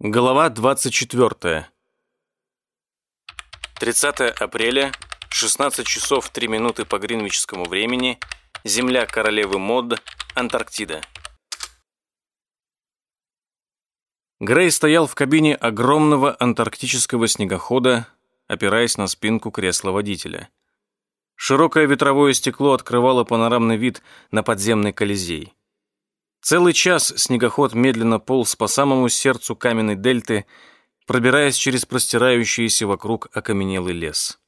Глава 24. 30 апреля, 16 часов 3 минуты по гринвичскому времени, Земля королевы Мод, Антарктида. Грей стоял в кабине огромного антарктического снегохода, опираясь на спинку кресла водителя. Широкое ветровое стекло открывало панорамный вид на подземный Колизей. Целый час снегоход медленно полз по самому сердцу каменной дельты, пробираясь через простирающийся вокруг окаменелый лес.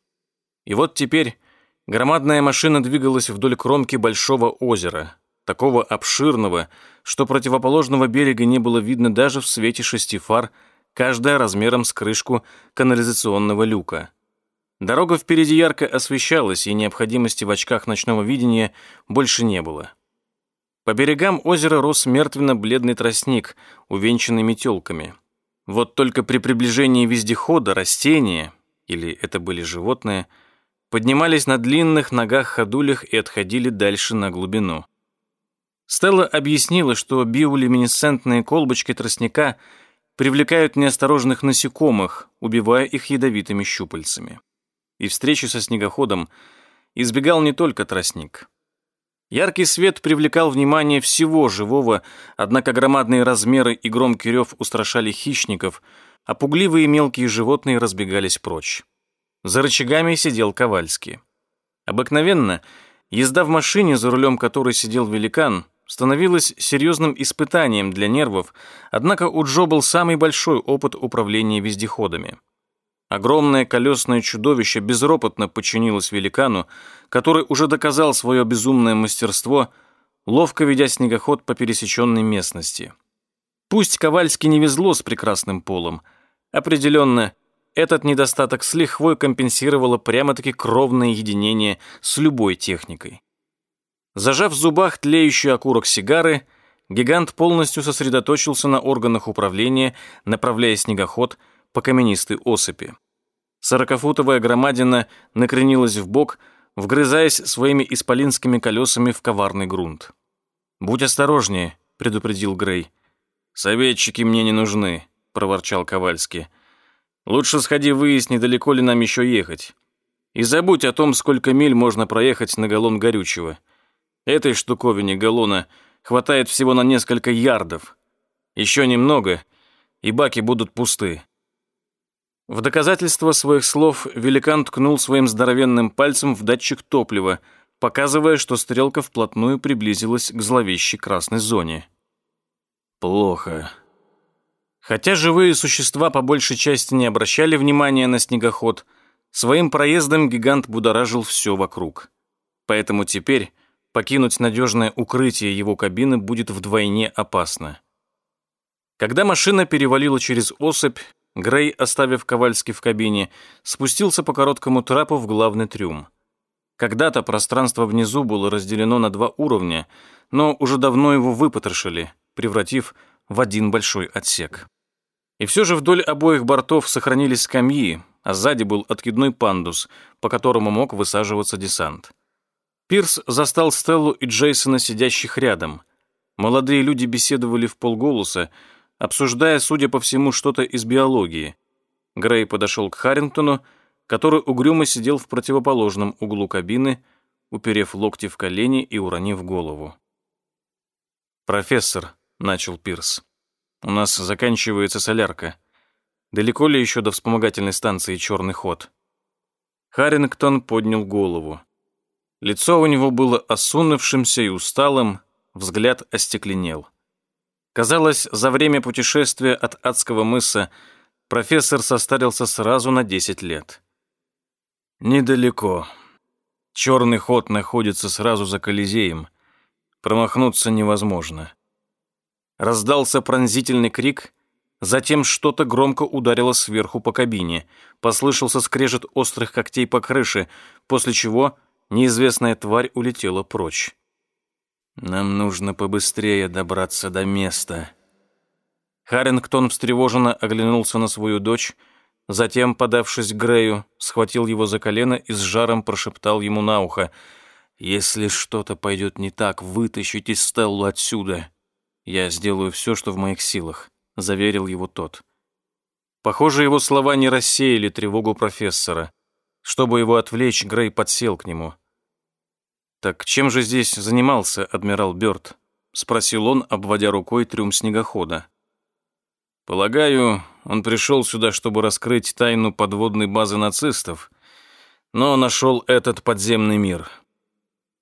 И вот теперь громадная машина двигалась вдоль кромки большого озера, такого обширного, что противоположного берега не было видно даже в свете шести фар, каждая размером с крышку канализационного люка. Дорога впереди ярко освещалась, и необходимости в очках ночного видения больше не было. По берегам озера рос мертвенно-бледный тростник, увенчанный метелками. Вот только при приближении вездехода растения, или это были животные, поднимались на длинных ногах-ходулях и отходили дальше на глубину. Стелла объяснила, что биолюминесцентные колбочки тростника привлекают неосторожных насекомых, убивая их ядовитыми щупальцами. И встречи со снегоходом избегал не только тростник. Яркий свет привлекал внимание всего живого, однако громадные размеры и громкий рев устрашали хищников, а пугливые мелкие животные разбегались прочь. За рычагами сидел Ковальский. Обыкновенно езда в машине, за рулем которой сидел великан, становилась серьезным испытанием для нервов, однако у Джо был самый большой опыт управления вездеходами. Огромное колесное чудовище безропотно подчинилось великану, который уже доказал свое безумное мастерство, ловко ведя снегоход по пересеченной местности. Пусть Ковальски не везло с прекрасным полом, определенно, этот недостаток с лихвой компенсировало прямо-таки кровное единение с любой техникой. Зажав в зубах тлеющий окурок сигары, гигант полностью сосредоточился на органах управления, направляя снегоход – по каменистой осыпи. Сорокафутовая громадина накренилась в бок, вгрызаясь своими исполинскими колесами в коварный грунт. «Будь осторожнее», — предупредил Грей. «Советчики мне не нужны», — проворчал Ковальский. «Лучше сходи выясни, далеко ли нам еще ехать. И забудь о том, сколько миль можно проехать на галлон горючего. Этой штуковине галлона хватает всего на несколько ярдов. Еще немного, и баки будут пусты. В доказательство своих слов великан ткнул своим здоровенным пальцем в датчик топлива, показывая, что стрелка вплотную приблизилась к зловещей красной зоне. Плохо. Хотя живые существа по большей части не обращали внимания на снегоход, своим проездом гигант будоражил все вокруг. Поэтому теперь покинуть надежное укрытие его кабины будет вдвойне опасно. Когда машина перевалила через осыпь, Грей, оставив Ковальский в кабине, спустился по короткому трапу в главный трюм. Когда-то пространство внизу было разделено на два уровня, но уже давно его выпотрошили, превратив в один большой отсек. И все же вдоль обоих бортов сохранились скамьи, а сзади был откидной пандус, по которому мог высаживаться десант. Пирс застал Стеллу и Джейсона, сидящих рядом. Молодые люди беседовали в полголоса, обсуждая, судя по всему, что-то из биологии. Грей подошел к Харрингтону, который угрюмо сидел в противоположном углу кабины, уперев локти в колени и уронив голову. «Профессор», — начал Пирс, — «у нас заканчивается солярка. Далеко ли еще до вспомогательной станции «Черный ход»?» Харрингтон поднял голову. Лицо у него было осунувшимся и усталым, взгляд остекленел. Казалось, за время путешествия от Адского мыса профессор состарился сразу на 10 лет. Недалеко. Черный ход находится сразу за Колизеем. Промахнуться невозможно. Раздался пронзительный крик, затем что-то громко ударило сверху по кабине. Послышался скрежет острых когтей по крыше, после чего неизвестная тварь улетела прочь. Нам нужно побыстрее добраться до места. Харрингтон встревоженно оглянулся на свою дочь, затем, подавшись к Грею, схватил его за колено и с жаром прошептал ему на ухо, «Если что-то пойдет не так, вытащите Стеллу отсюда. Я сделаю все, что в моих силах», — заверил его тот. Похоже, его слова не рассеяли тревогу профессора. Чтобы его отвлечь, Грей подсел к нему. «Так чем же здесь занимался адмирал Бёрд?» — спросил он, обводя рукой трюм снегохода. «Полагаю, он пришел сюда, чтобы раскрыть тайну подводной базы нацистов, но нашел этот подземный мир.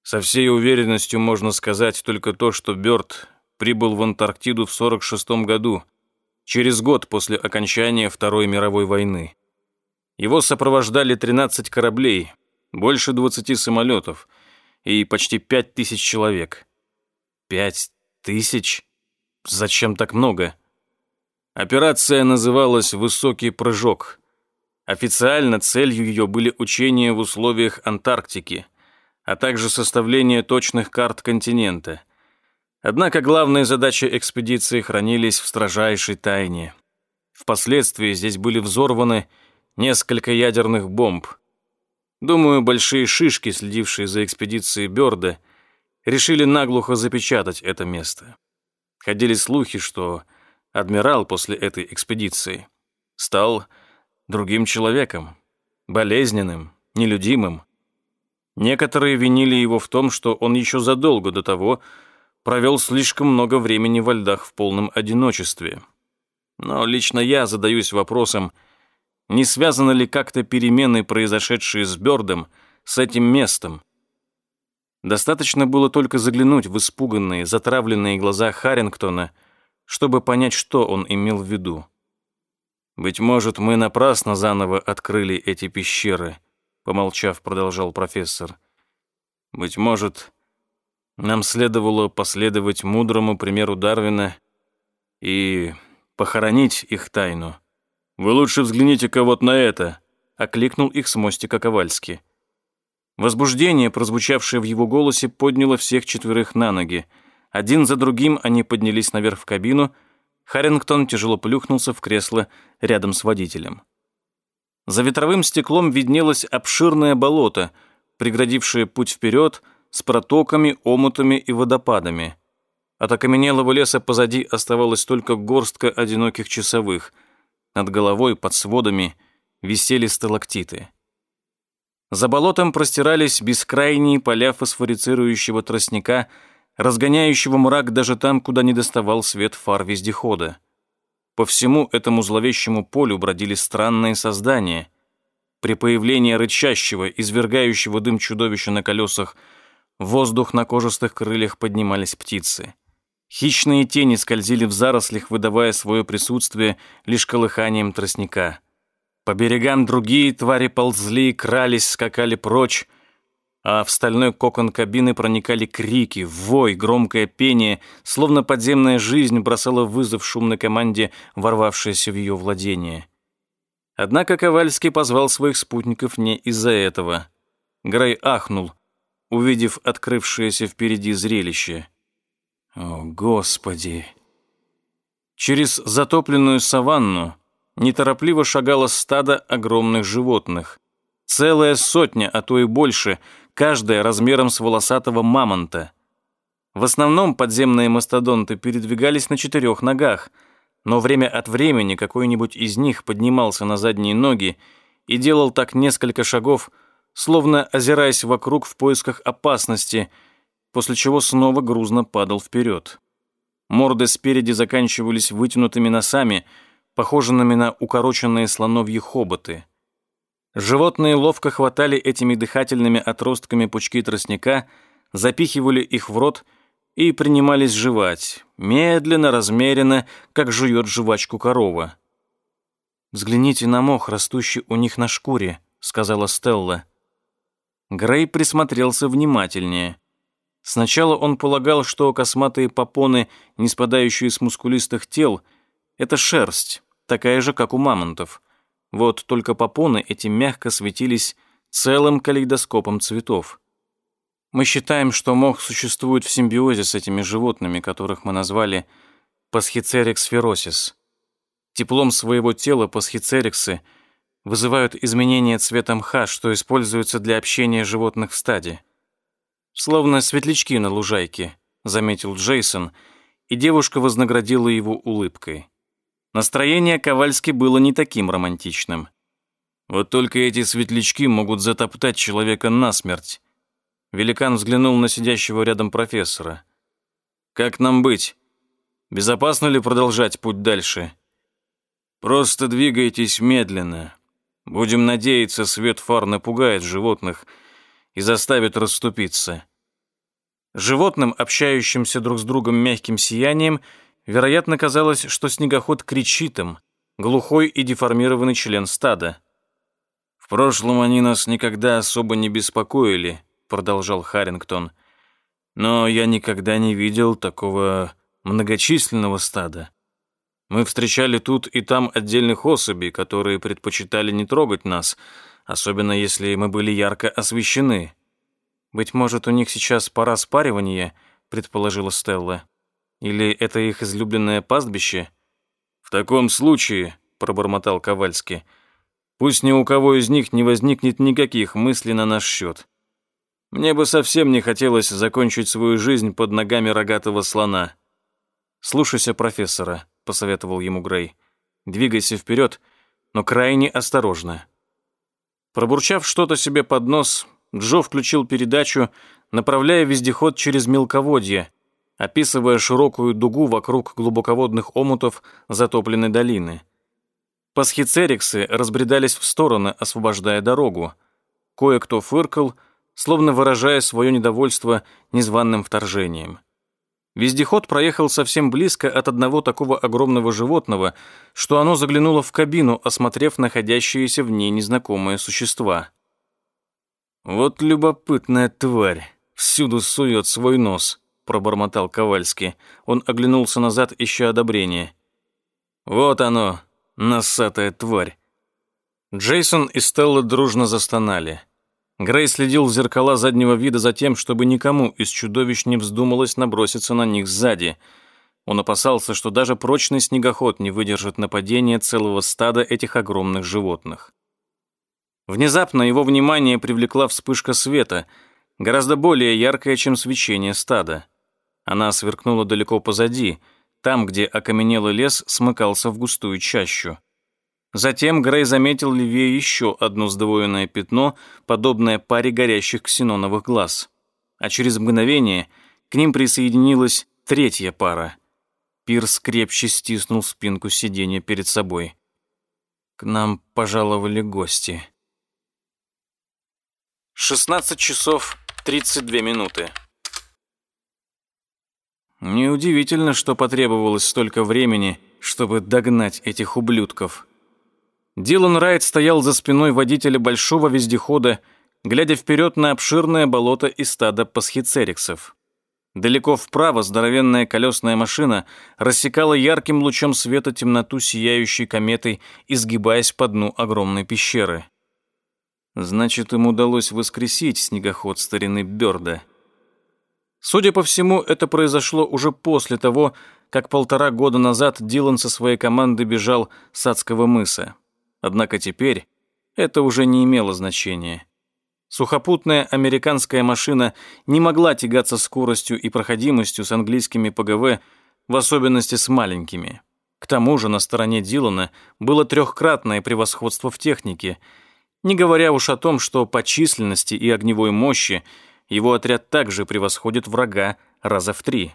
Со всей уверенностью можно сказать только то, что Бёрд прибыл в Антарктиду в 46 году, через год после окончания Второй мировой войны. Его сопровождали 13 кораблей, больше 20 самолетов и почти 5 тысяч человек. Пять тысяч? Зачем так много? Операция называлась «Высокий прыжок». Официально целью ее были учения в условиях Антарктики, а также составление точных карт континента. Однако главные задачи экспедиции хранились в строжайшей тайне. Впоследствии здесь были взорваны несколько ядерных бомб. Думаю, большие шишки, следившие за экспедицией Бёрда, решили наглухо запечатать это место. Ходили слухи, что адмирал после этой экспедиции стал другим человеком, болезненным, нелюдимым. Некоторые винили его в том, что он еще задолго до того провел слишком много времени во льдах в полном одиночестве. Но лично я задаюсь вопросом, не связаны ли как-то перемены, произошедшие с Бёрдом, с этим местом? Достаточно было только заглянуть в испуганные, затравленные глаза Харрингтона, чтобы понять, что он имел в виду. «Быть может, мы напрасно заново открыли эти пещеры», помолчав, продолжал профессор. «Быть может, нам следовало последовать мудрому примеру Дарвина и похоронить их тайну. Вы лучше взгляните-ка вот на это», окликнул их с мостика Ковальски. Возбуждение, прозвучавшее в его голосе, подняло всех четверых на ноги. Один за другим они поднялись наверх в кабину — Харрингтон тяжело плюхнулся в кресло рядом с водителем. За ветровым стеклом виднелось обширное болото, преградившее путь вперед с протоками, омутами и водопадами. От окаменелого леса позади оставалась только горстка одиноких часовых. Над головой, под сводами, висели сталактиты. За болотом простирались бескрайние поля фосфорицирующего тростника – разгоняющего мрак даже там, куда не доставал свет фар вездехода. По всему этому зловещему полю бродили странные создания. При появлении рычащего, извергающего дым чудовища на колесах, воздух на кожистых крыльях поднимались птицы. Хищные тени скользили в зарослях, выдавая свое присутствие лишь колыханием тростника. По берегам другие твари ползли, крались, скакали прочь, а в стальной кокон кабины проникали крики, вой, громкое пение, словно подземная жизнь бросала вызов шумной команде, ворвавшейся в ее владение. Однако Ковальский позвал своих спутников не из-за этого. Грей ахнул, увидев открывшееся впереди зрелище. О, Господи! Через затопленную саванну неторопливо шагало стадо огромных животных. Целая сотня, а то и больше, каждая размером с волосатого мамонта. В основном подземные мастодонты передвигались на четырех ногах, но время от времени какой-нибудь из них поднимался на задние ноги и делал так несколько шагов, словно озираясь вокруг в поисках опасности, после чего снова грузно падал вперед. Морды спереди заканчивались вытянутыми носами, похожими на укороченные слоновьи хоботы. Животные ловко хватали этими дыхательными отростками пучки тростника, запихивали их в рот и принимались жевать, медленно, размеренно, как жует жвачку корова. «Взгляните на мох, растущий у них на шкуре», — сказала Стелла. Грей присмотрелся внимательнее. Сначала он полагал, что косматые попоны, не спадающие с мускулистых тел, — это шерсть, такая же, как у мамонтов — вот только попоны эти мягко светились целым калейдоскопом цветов. Мы считаем, что мох существует в симбиозе с этими животными, которых мы назвали пасхицерикс феросис. Теплом своего тела пасхицериксы вызывают изменения цвета мха, что используется для общения животных в стаде. Словно светлячки на лужайке, заметил Джейсон, и девушка вознаградила его улыбкой. Настроение Ковальски было не таким романтичным. Вот только эти светлячки могут затоптать человека насмерть. Великан взглянул на сидящего рядом профессора. «Как нам быть? Безопасно ли продолжать путь дальше?» «Просто двигайтесь медленно. Будем надеяться, свет фар напугает животных и заставит расступиться». Животным, общающимся друг с другом мягким сиянием, вероятно, казалось, что снегоход кричит им, глухой и деформированный член стада. «В прошлом они нас никогда особо не беспокоили», — продолжал Харрингтон. «Но я никогда не видел такого многочисленного стада. Мы встречали тут и там отдельных особей, которые предпочитали не трогать нас, особенно если мы были ярко освещены». «Быть может, у них сейчас пора спаривания», — предположила Стелла. «Или это их излюбленное пастбище?» «В таком случае», — пробормотал Ковальский, — Пусть ни у кого из них не возникнет никаких мыслей на наш счет. Мне бы совсем не хотелось закончить свою жизнь под ногами рогатого слона. «Слушайся профессора», — посоветовал ему Грей. «Двигайся вперед, но крайне осторожно». Пробурчав что-то себе под нос, Джо включил передачу, направляя вездеход через мелководье, описывая широкую дугу вокруг глубоководных омутов затопленной долины. Пасхицериксы разбредались в стороны, освобождая дорогу. Кое-кто фыркал, словно выражая свое недовольство незваным вторжением. Вездеход проехал совсем близко от одного такого огромного животного, что оно заглянуло в кабину, осмотрев находящиеся в ней незнакомые существа. «Вот любопытная тварь, всюду сует свой нос», — пробормотал Ковальский. Он оглянулся назад, ища одобрения. «Вот оно, Носатая тварь. Джейсон и Стелла дружно застонали. Грей следил в зеркала заднего вида за тем, чтобы никому из чудовищ не вздумалось наброситься на них сзади. Он опасался, что даже прочный снегоход не выдержит нападения целого стада этих огромных животных. Внезапно его внимание привлекла вспышка света, гораздо более яркая, чем свечение стада. Она сверкнула далеко позади — там, где окаменелый лес смыкался в густую чащу. Затем Грей заметил левее еще одно сдвоенное пятно, подобное паре горящих ксеноновых глаз. А через мгновение к ним присоединилась третья пара. Пирс крепче стиснул спинку сиденья перед собой. К нам пожаловали гости. 16 часов 32 минуты. Неудивительно, что потребовалось столько времени, чтобы догнать этих ублюдков. Дилан Райт стоял за спиной водителя большого вездехода, глядя вперед на обширное болото и стадо пасхицериксов. Далеко вправо здоровенная колесная машина рассекала ярким лучом света темноту сияющей кометой, изгибаясь по дну огромной пещеры. Значит, им удалось воскресить снегоход старины Бёрда — Судя по всему, это произошло уже после того, как полтора года назад Дилан со своей командой бежал с Адского мыса. Однако теперь это уже не имело значения. Сухопутная американская машина не могла тягаться скоростью и проходимостью с английскими ПГВ, в особенности с маленькими. К тому же на стороне Дилана было трехкратное превосходство в технике, не говоря уж о том, что по численности и огневой мощи его отряд также превосходит врага раза в три.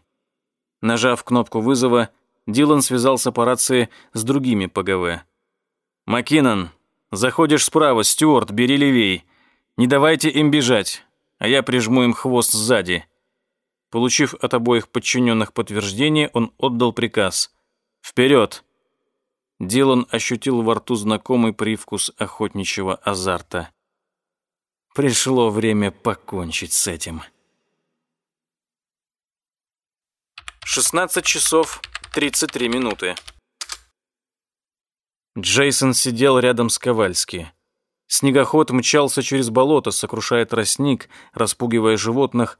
Нажав кнопку вызова, Дилан связался по рации с другими ПГВ. «Маккинон, заходишь справа, Стюарт, бери левей. Не давайте им бежать, а я прижму им хвост сзади». Получив от обоих подчиненных подтверждение, он отдал приказ. «Вперед!» Дилан ощутил во рту знакомый привкус охотничьего азарта. Пришло время покончить с этим. 16 часов 33 минуты. Джейсон сидел рядом с Ковальски. Снегоход мчался через болото, сокрушая тростник, распугивая животных,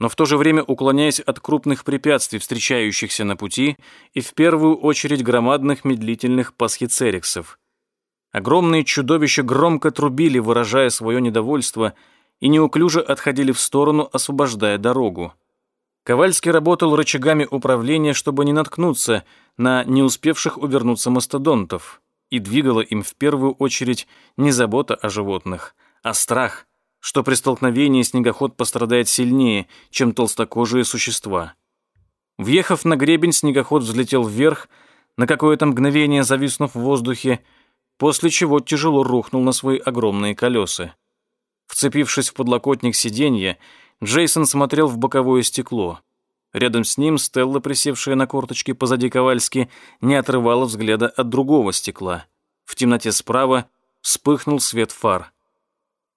но в то же время уклоняясь от крупных препятствий, встречающихся на пути, и в первую очередь громадных медлительных пасхицериксов. Огромные чудовища громко трубили, выражая свое недовольство, и неуклюже отходили в сторону, освобождая дорогу. Ковальский работал рычагами управления, чтобы не наткнуться на не успевших увернуться мастодонтов, и двигала им в первую очередь не забота о животных, а страх, что при столкновении снегоход пострадает сильнее, чем толстокожие существа. Въехав на гребень, снегоход взлетел вверх, на какое-то мгновение зависнув в воздухе, после чего тяжело рухнул на свои огромные колеса. Вцепившись в подлокотник сиденья, Джейсон смотрел в боковое стекло. Рядом с ним Стелла, присевшая на корточки позади Ковальски, не отрывала взгляда от другого стекла. В темноте справа вспыхнул свет фар.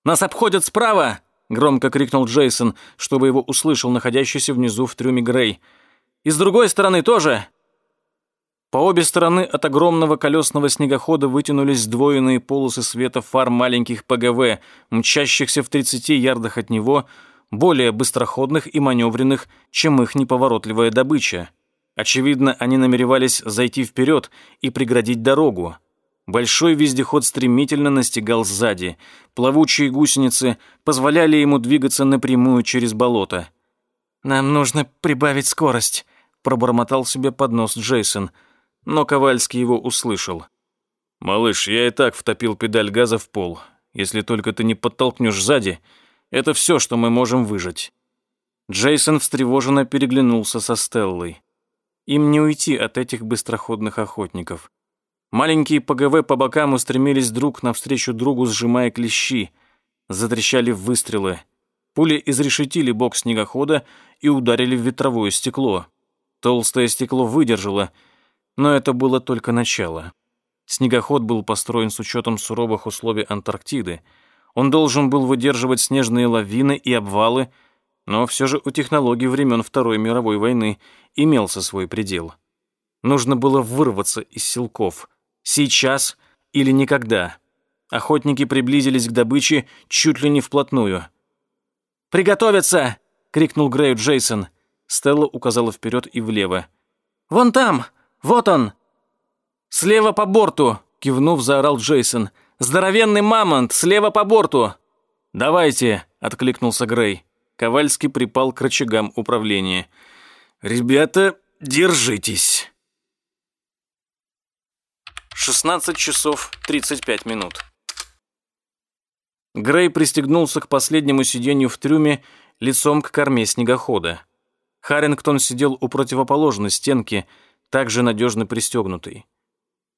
«Нас обходят справа!» — громко крикнул Джейсон, чтобы его услышал находящийся внизу в трюме Грей. «И с другой стороны тоже!» По обе стороны от огромного колесного снегохода вытянулись сдвоенные полосы света фар маленьких ПГВ, мчащихся в 30 ярдах от него, более быстроходных и маневренных, чем их неповоротливая добыча. Очевидно, они намеревались зайти вперед и преградить дорогу. Большой вездеход стремительно настигал сзади. Плавучие гусеницы позволяли ему двигаться напрямую через болото. «Нам нужно прибавить скорость», — пробормотал себе под нос Джейсон — но Ковальский его услышал. «Малыш, я и так втопил педаль газа в пол. Если только ты не подтолкнешь сзади, это все, что мы можем выжать». Джейсон встревоженно переглянулся со Стеллой. Им не уйти от этих быстроходных охотников. Маленькие ПГВ по бокам устремились друг навстречу другу, сжимая клещи. Затрещали выстрелы. Пули изрешетили бок снегохода и ударили в ветровое стекло. Толстое стекло выдержало — но это было только начало. Снегоход был построен с учетом суровых условий Антарктиды. Он должен был выдерживать снежные лавины и обвалы, но все же у технологий времен Второй мировой войны имелся свой предел. Нужно было вырваться из силков. Сейчас или никогда. Охотники приблизились к добыче чуть ли не вплотную. «Приготовиться!» — крикнул Грею Джейсон. Стелла указала вперед и влево. «Вон там! Вот он!» «Слева по борту!» — кивнув, заорал Джейсон. «Здоровенный мамонт! Слева по борту!» «Давайте!» — откликнулся Грей. Ковальский припал к рычагам управления. «Ребята, держитесь!» 16 часов 35 минут. Грей пристегнулся к последнему сиденью в трюме лицом к корме снегохода. Харрингтон сидел у противоположной стенки, также надежно пристегнутый.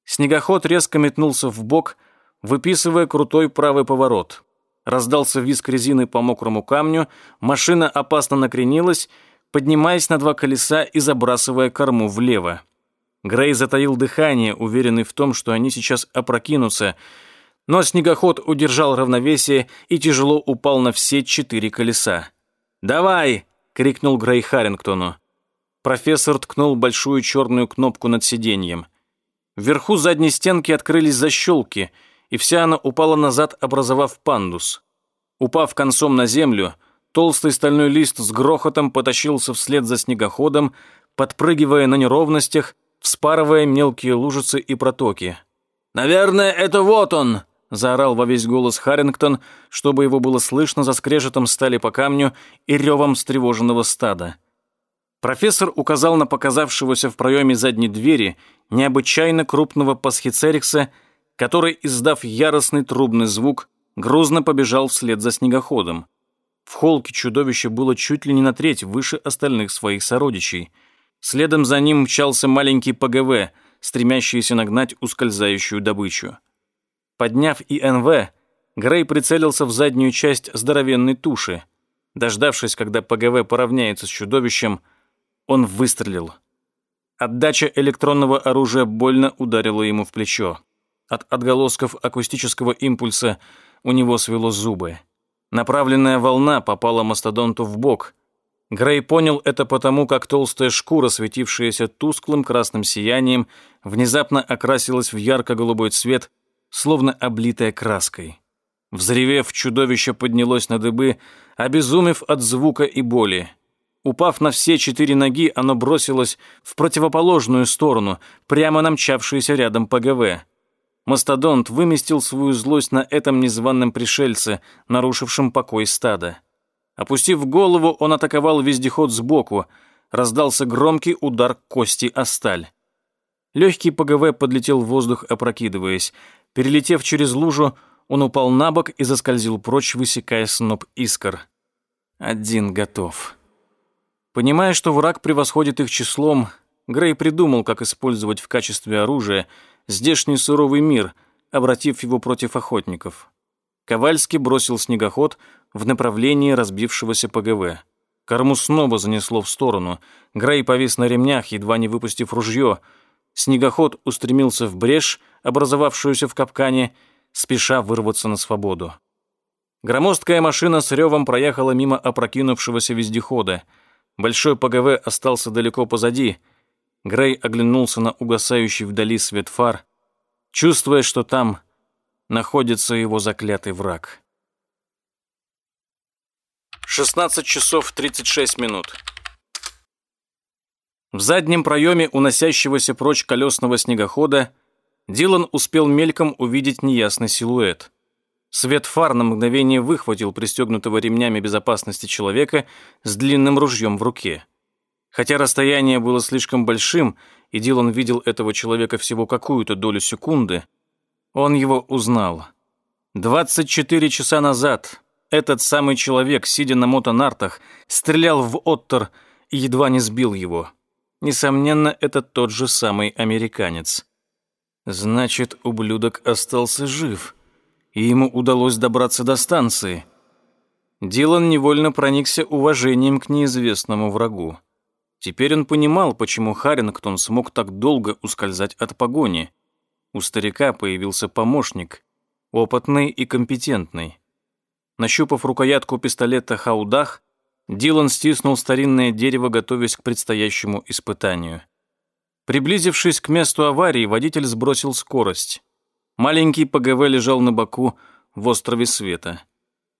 Снегоход резко метнулся в бок, выписывая крутой правый поворот. Раздался визг резины по мокрому камню, машина опасно накренилась, поднимаясь на два колеса и забрасывая корму влево. Грей затаил дыхание, уверенный в том, что они сейчас опрокинутся, но снегоход удержал равновесие и тяжело упал на все четыре колеса. «Давай!» — крикнул Грей Харрингтону. Профессор ткнул большую черную кнопку над сиденьем. Вверху задней стенки открылись защелки, и вся она упала назад, образовав пандус. Упав концом на землю, толстый стальной лист с грохотом потащился вслед за снегоходом, подпрыгивая на неровностях, вспарывая мелкие лужицы и протоки. «Наверное, это вот он!» — заорал во весь голос Харрингтон, чтобы его было слышно за скрежетом стали по камню и ревом встревоженного стада. Профессор указал на показавшегося в проеме задней двери необычайно крупного пасхицерикса, который, издав яростный трубный звук, грузно побежал вслед за снегоходом. В холке чудовище было чуть ли не на треть выше остальных своих сородичей. Следом за ним мчался маленький ПГВ, стремящийся нагнать ускользающую добычу. Подняв ИНВ, Грей прицелился в заднюю часть здоровенной туши. Дождавшись, когда ПГВ поравняется с чудовищем, он выстрелил. Отдача электронного оружия больно ударила ему в плечо. От отголосков акустического импульса у него свело зубы. Направленная волна попала мастодонту в бок. Грей понял это потому, как толстая шкура, светившаяся тусклым красным сиянием, внезапно окрасилась в ярко-голубой цвет, словно облитая краской. Взревев, чудовище поднялось на дыбы, обезумев от звука и боли. Упав на все четыре ноги, оно бросилось в противоположную сторону, прямо на мчавшуюся рядом ПГВ. Мастодонт выместил свою злость на этом незваном пришельце, нарушившем покой стада. Опустив голову, он атаковал вездеход сбоку. Раздался громкий удар кости о сталь. Легкий ПГВ подлетел в воздух, опрокидываясь. Перелетев через лужу, он упал на бок и заскользил прочь, высекая сноп искр. Один готов. Понимая, что враг превосходит их числом, Грей придумал, как использовать в качестве оружия здешний суровый мир, обратив его против охотников. Ковальский бросил снегоход в направлении разбившегося ПГВ. Корму снова занесло в сторону. Грей повис на ремнях, едва не выпустив ружье. Снегоход устремился в брешь, образовавшуюся в капкане, спеша вырваться на свободу. Громоздкая машина с ревом проехала мимо опрокинувшегося вездехода. Большой ПГВ остался далеко позади. Грей оглянулся на угасающий вдали свет фар, чувствуя, что там находится его заклятый враг. 16 часов 36 минут. В заднем проеме уносящегося прочь колесного снегохода Дилан успел мельком увидеть неясный силуэт. Свет фар на мгновение выхватил пристегнутого ремнями безопасности человека с длинным ружьем в руке. Хотя расстояние было слишком большим, и Дилан видел этого человека всего какую-то долю секунды, он его узнал. 24 часа назад этот самый человек, сидя на мотонартах, стрелял в Оттер и едва не сбил его. Несомненно, это тот же самый американец. Значит, ублюдок остался жив, и ему удалось добраться до станции. Дилан невольно проникся уважением к неизвестному врагу. Теперь он понимал, почему Харрингтон смог так долго ускользать от погони. У старика появился помощник, опытный и компетентный. Нащупав рукоятку пистолета «Хаудах», Дилан стиснул старинное дерево, готовясь к предстоящему испытанию. Приблизившись к месту аварии, водитель сбросил скорость. Маленький ПГВ лежал на боку в острове света.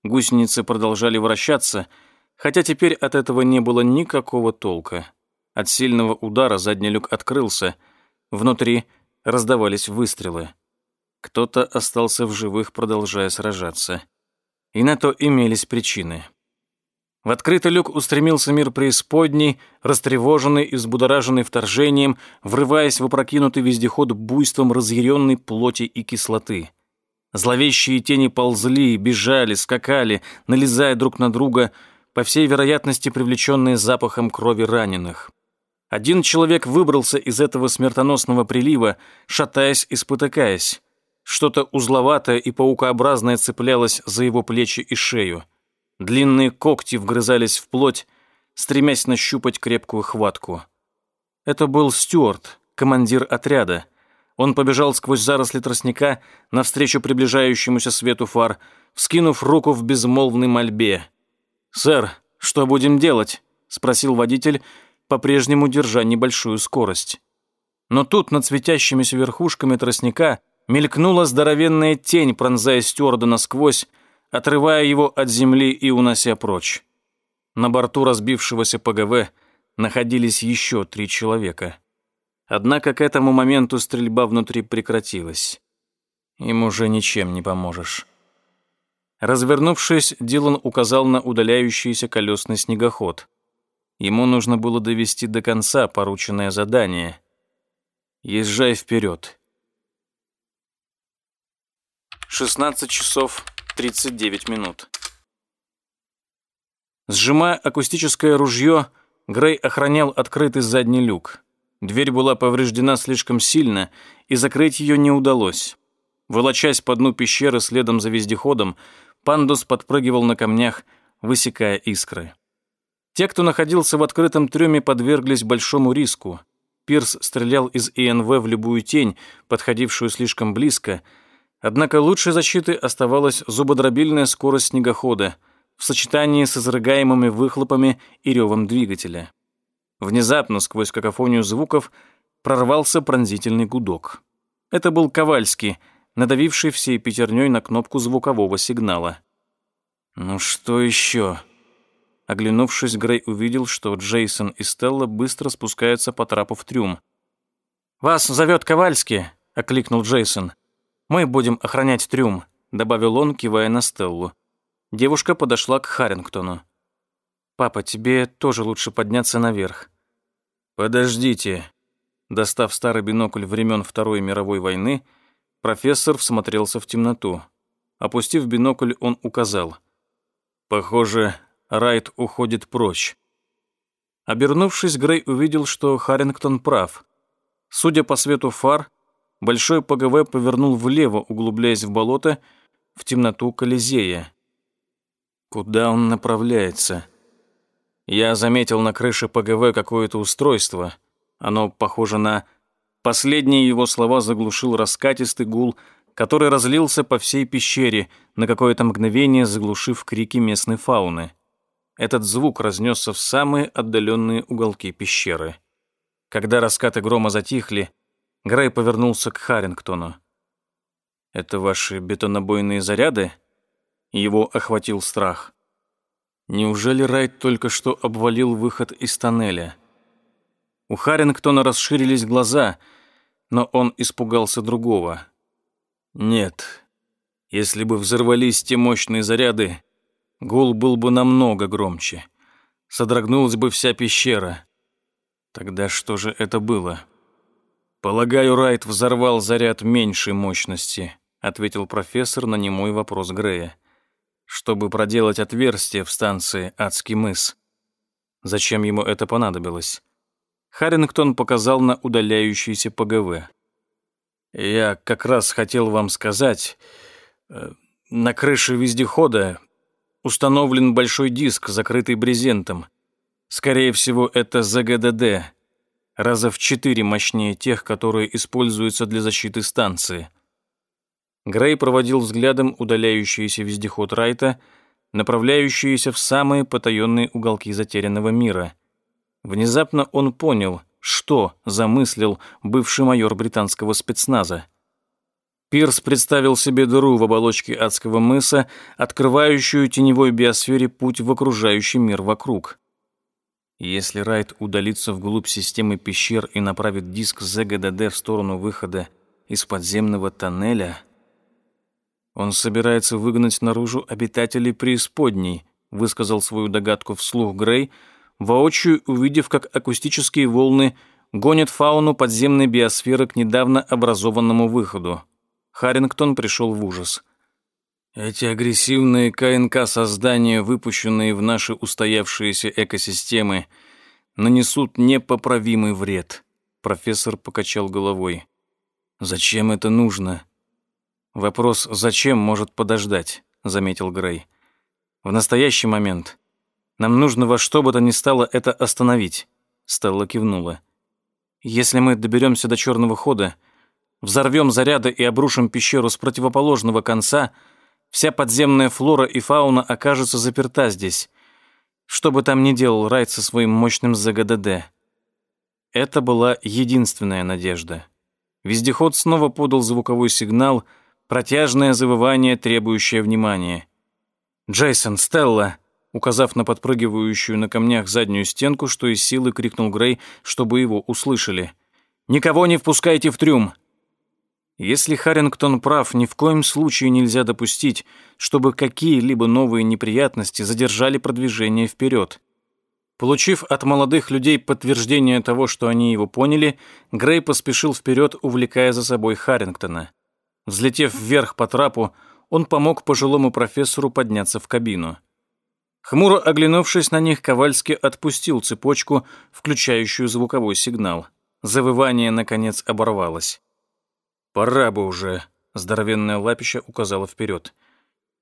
Гусеницы продолжали вращаться, хотя теперь от этого не было никакого толка. От сильного удара задний люк открылся. Внутри раздавались выстрелы. Кто-то остался в живых, продолжая сражаться. И на то имелись причины. В открытый люк устремился мир преисподней, растревоженный и взбудораженный вторжением, врываясь в опрокинутый вездеход буйством разъяренной плоти и кислоты. Зловещие тени ползли, бежали, скакали, налезая друг на друга, по всей вероятности привлеченные запахом крови раненых. Один человек выбрался из этого смертоносного прилива, шатаясь и спотыкаясь. Что-то узловатое и паукообразное цеплялось за его плечи и шею. Длинные когти вгрызались в плоть, стремясь нащупать крепкую хватку. Это был Стюарт, командир отряда. Он побежал сквозь заросли тростника навстречу приближающемуся свету фар, вскинув руку в безмолвной мольбе. «Сэр, что будем делать?» — спросил водитель, по-прежнему держа небольшую скорость. Но тут над светящимися верхушками тростника мелькнула здоровенная тень, пронзая стюарда насквозь, отрывая его от земли и унося прочь. На борту разбившегося ПГВ находились еще три человека. Однако к этому моменту стрельба внутри прекратилась. Им уже ничем не поможешь. Развернувшись, Дилан указал на удаляющийся колесный снегоход. Ему нужно было довести до конца порученное задание. Езжай вперед. 16 часов 39 минут. Сжимая акустическое ружье, Грей охранял открытый задний люк. Дверь была повреждена слишком сильно, и закрыть ее не удалось. Волочась по дну пещеры следом за вездеходом, пандус подпрыгивал на камнях, высекая искры. Те, кто находился в открытом трюме, подверглись большому риску. Пирс стрелял из ИНВ в любую тень, подходившую слишком близко, однако лучшей защитой оставалась зубодробильная скорость снегохода в сочетании с изрыгаемыми выхлопами и ревом двигателя. Внезапно, сквозь какофонию звуков, прорвался пронзительный гудок. Это был Ковальский, надавивший всей пятерней на кнопку звукового сигнала. «Ну что еще?» Оглянувшись, Грей увидел, что Джейсон и Стелла быстро спускаются по трапу в трюм. «Вас зовет Ковальский», — окликнул Джейсон. «Мы будем охранять трюм», — добавил он, кивая на Стеллу. Девушка подошла к Харрингтону. «Папа, тебе тоже лучше подняться наверх». «Подождите». Достав старый бинокль времен Второй мировой войны, профессор всмотрелся в темноту. Опустив бинокль, он указал. «Похоже, Райт уходит прочь». Обернувшись, Грей увидел, что Харрингтон прав. Судя по свету фар, большой ПГВ повернул влево, углубляясь в болото, в темноту Колизея. Куда он направляется? Я заметил на крыше ПГВ какое-то устройство. Оно похоже на... Последние его слова заглушил раскатистый гул, который разлился по всей пещере, на какое-то мгновение заглушив крики местной фауны. Этот звук разнесся в самые отдаленные уголки пещеры. Когда раскаты грома затихли, Грей повернулся к Харрингтону. «Это ваши бетонобойные заряды?» Его охватил страх. Неужели Райт только что обвалил выход из тоннеля? У Харрингтона расширились глаза, но он испугался другого. Нет, если бы взорвались те мощные заряды, гул был бы намного громче. Содрогнулась бы вся пещера. Тогда что же это было? Полагаю, Райт взорвал заряд меньшей мощности, ответил профессор на немой вопрос Грея. Чтобы проделать отверстие в станции Адский мыс. Зачем ему это понадобилось? Харрингтон показал на удаляющийся ПГВ. Я как раз хотел вам сказать, э, на крыше вездехода установлен большой диск, закрытый брезентом. Скорее всего, это ЗГДД, раза в четыре мощнее тех, которые используются для защиты станции. Грей проводил взглядом удаляющийся вездеход Райта, направляющийся в самые потаенные уголки затерянного мира. Внезапно он понял, что замыслил бывший майор британского спецназа. Пирс представил себе дыру в оболочке адского мыса, открывающую теневой биосфере путь в окружающий мир вокруг. Если Райт удалится вглубь системы пещер и направит диск ЗГДД в сторону выхода из подземного тоннеля, он собирается выгнать наружу обитателей преисподней, высказал свою догадку вслух Грей, воочию увидев, как акустические волны гонят фауну подземной биосферы к недавно образованному выходу. Харрингтон пришел в ужас. Эти агрессивные КНК-создания, выпущенные в наши устоявшиеся экосистемы, нанесут непоправимый вред. Профессор покачал головой. Зачем это нужно? Вопрос «зачем» может подождать, заметил Грей. В настоящий момент нам нужно во что бы то ни стало это остановить. Стелла кивнула. Если мы доберемся до черного хода, взорвем заряды и обрушим пещеру с противоположного конца, вся подземная флора и фауна окажется заперта здесь. Что бы там ни делал Райт со своим мощным ЗГДД. Это была единственная надежда. Вездеход снова подал звуковой сигнал, протяжное завывание, требующее внимания. «Джейсон, Стелла!» Указав на подпрыгивающую на камнях заднюю стенку, что из силы крикнул Грей, чтобы его услышали. «Никого не впускайте в трюм!» Если Харрингтон прав, ни в коем случае нельзя допустить, чтобы какие-либо новые неприятности задержали продвижение вперед. Получив от молодых людей подтверждение того, что они его поняли, Грей поспешил вперед, увлекая за собой Харрингтона. Взлетев вверх по трапу, он помог пожилому профессору подняться в кабину. Хмуро оглянувшись на них, Ковальский отпустил цепочку, включающую звуковой сигнал. Завывание, наконец, оборвалось. «Пора бы уже», — здоровенная лапища указала вперед.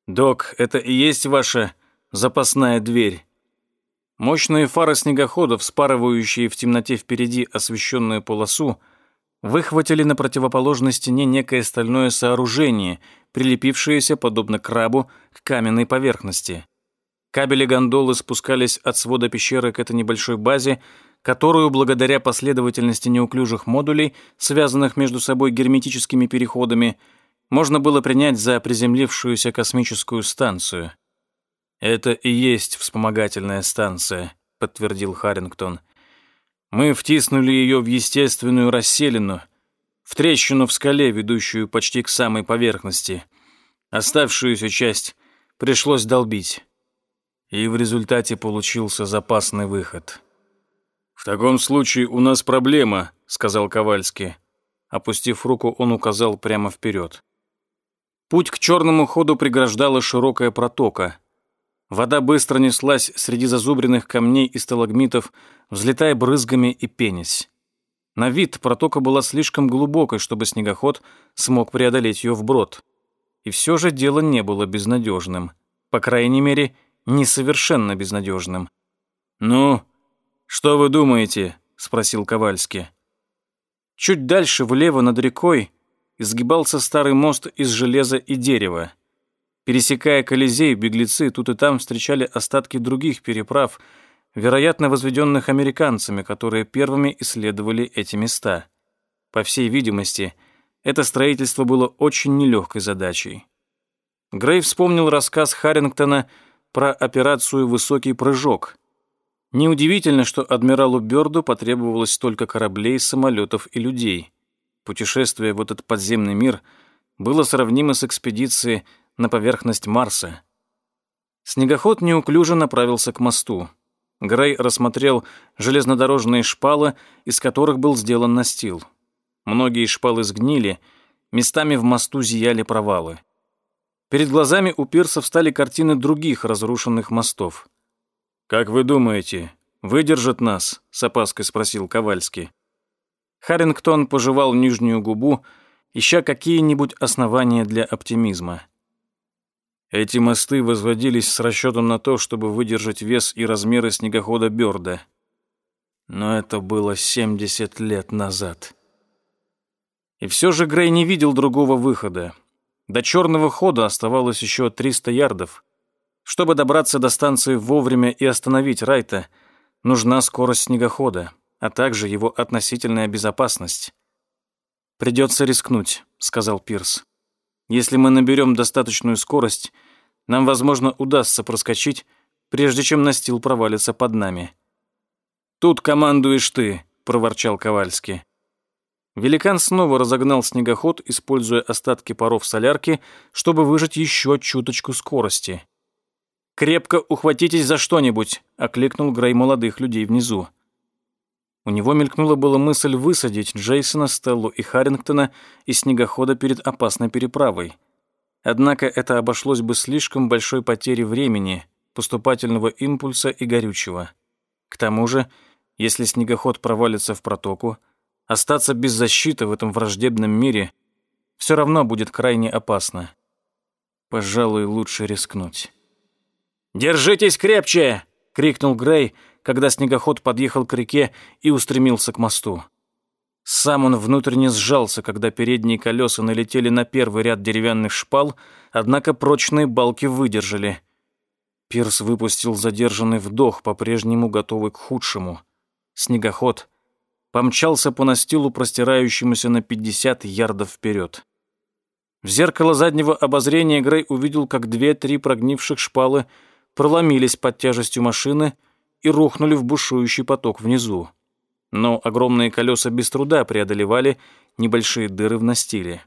«Док, это и есть ваша запасная дверь?» Мощные фары снегоходов, спарывающие в темноте впереди освещенную полосу, выхватили на противоположной стене некое стальное сооружение, прилепившееся, подобно крабу, к каменной поверхности. Кабели гондолы спускались от свода пещеры к этой небольшой базе, которую, благодаря последовательности неуклюжих модулей, связанных между собой герметическими переходами, можно было принять за приземлившуюся космическую станцию. «Это и есть вспомогательная станция», — подтвердил Харрингтон. «Мы втиснули ее в естественную расселину, в трещину в скале, ведущую почти к самой поверхности. Оставшуюся часть пришлось долбить». и в результате получился запасный выход. «В таком случае у нас проблема», — сказал Ковальский. Опустив руку, он указал прямо вперед. Путь к черному ходу преграждала широкая протока. Вода быстро неслась среди зазубренных камней и сталагмитов, взлетая брызгами и пенясь. На вид протока была слишком глубокой, чтобы снегоход смог преодолеть ее вброд. И все же дело не было безнадежным. По крайней мере, несовершенно безнадежным. «Ну, что вы думаете?» — спросил Ковальский. Чуть дальше, влево, над рекой, изгибался старый мост из железа и дерева. Пересекая Колизей, беглецы тут и там встречали остатки других переправ, вероятно, возведенных американцами, которые первыми исследовали эти места. По всей видимости, это строительство было очень нелегкой задачей. Грей вспомнил рассказ Харрингтона про операцию «Высокий прыжок». Неудивительно, что адмиралу Бёрду потребовалось столько кораблей, самолетов и людей. Путешествие в этот подземный мир было сравнимо с экспедицией на поверхность Марса. Снегоход неуклюже направился к мосту. Грей рассмотрел железнодорожные шпалы, из которых был сделан настил. Многие шпалы сгнили, местами в мосту зияли провалы. Перед глазами у пирсов встали картины других разрушенных мостов. «Как вы думаете, выдержат нас?» — с опаской спросил Ковальский. Харрингтон пожевал нижнюю губу, ища какие-нибудь основания для оптимизма. Эти мосты возводились с расчетом на то, чтобы выдержать вес и размеры снегохода Бёрда. Но это было 70 лет назад. И все же Грей не видел другого выхода. До черного хода оставалось еще 300 ярдов. Чтобы добраться до станции вовремя и остановить Райта, нужна скорость снегохода, а также его относительная безопасность. «Придется рискнуть», — сказал Пирс. «Если мы наберем достаточную скорость, нам, возможно, удастся проскочить, прежде чем настил провалится под нами». «Тут командуешь ты», — проворчал Ковальский. Великан снова разогнал снегоход, используя остатки паров солярки, чтобы выжать еще чуточку скорости. «Крепко ухватитесь за что-нибудь», — окликнул Грей молодых людей внизу. У него мелькнула была мысль высадить Джейсона, Стеллу и Харрингтона из снегохода перед опасной переправой. Однако это обошлось бы слишком большой потерей времени, поступательного импульса и горючего. К тому же, если снегоход провалится в протоку, Остаться без защиты в этом враждебном мире все равно будет крайне опасно. Пожалуй, лучше рискнуть. «Держитесь крепче!» — крикнул Грей, когда снегоход подъехал к реке и устремился к мосту. Сам он внутренне сжался, когда передние колеса налетели на первый ряд деревянных шпал, однако прочные балки выдержали. Пирс выпустил задержанный вдох, по-прежнему готовый к худшему. Снегоход помчался по настилу, простирающемуся на 50 ярдов вперед. В зеркало заднего обозрения Грей увидел, как две-три прогнивших шпалы проломились под тяжестью машины и рухнули в бушующий поток внизу. Но огромные колеса без труда преодолевали небольшие дыры в настиле.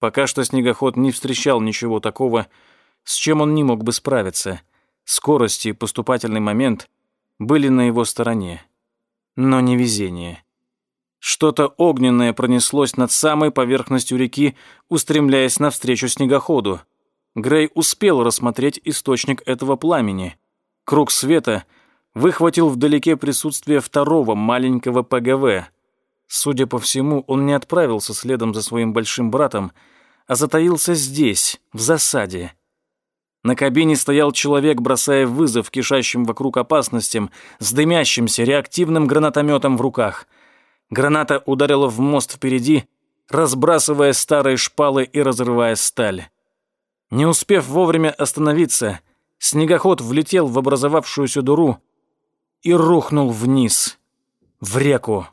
Пока что снегоход не встречал ничего такого, с чем он не мог бы справиться. Скорость и поступательный момент были на его стороне. Но не везение. Что-то огненное пронеслось над самой поверхностью реки, устремляясь навстречу снегоходу. Грей успел рассмотреть источник этого пламени. Круг света выхватил вдалеке присутствие второго маленького ПГВ. Судя по всему, он не отправился следом за своим большим братом, а затаился здесь, в засаде. На кабине стоял человек, бросая вызов кишащим вокруг опасностям, с дымящимся реактивным гранатометом в руках — Граната ударила в мост впереди, разбрасывая старые шпалы и разрывая сталь. Не успев вовремя остановиться, снегоход влетел в образовавшуюся дуру и рухнул вниз, в реку.